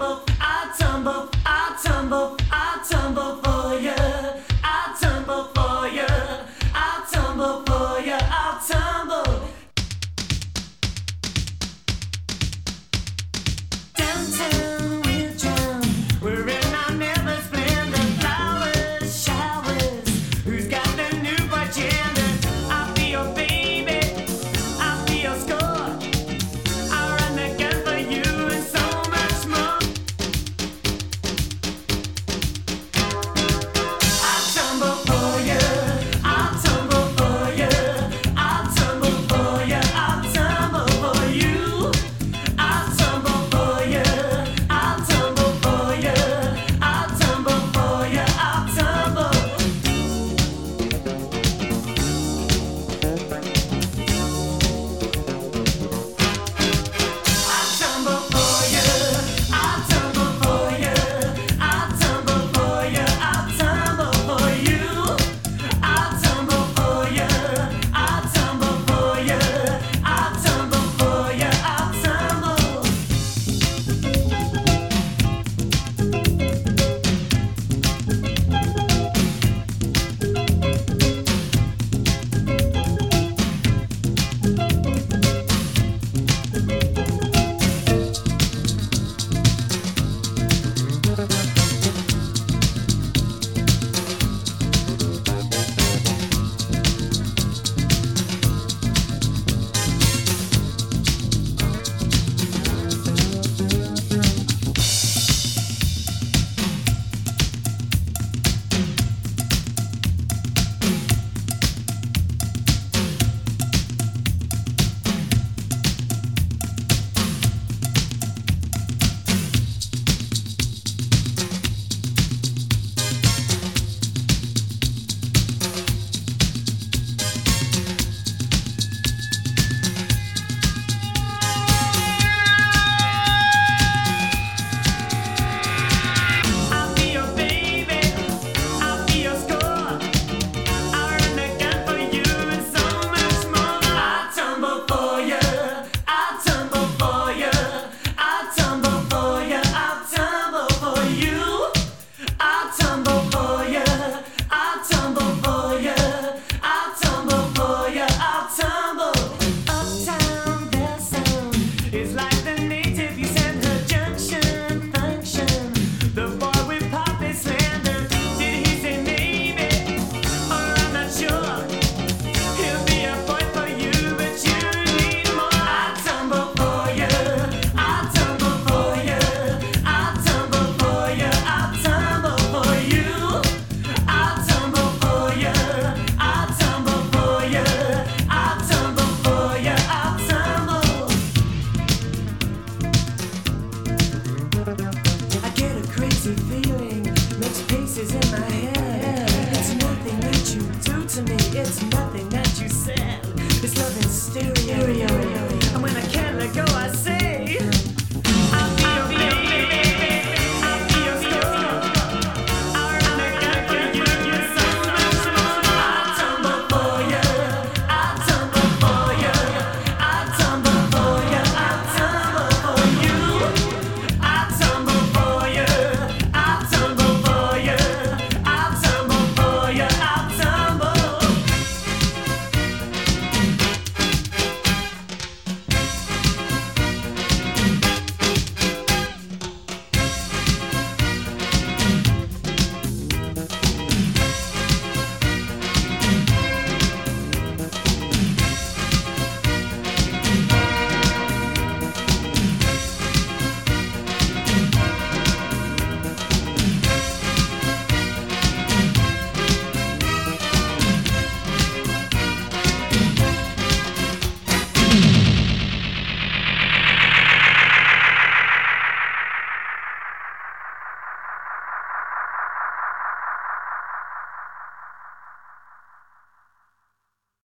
Oh.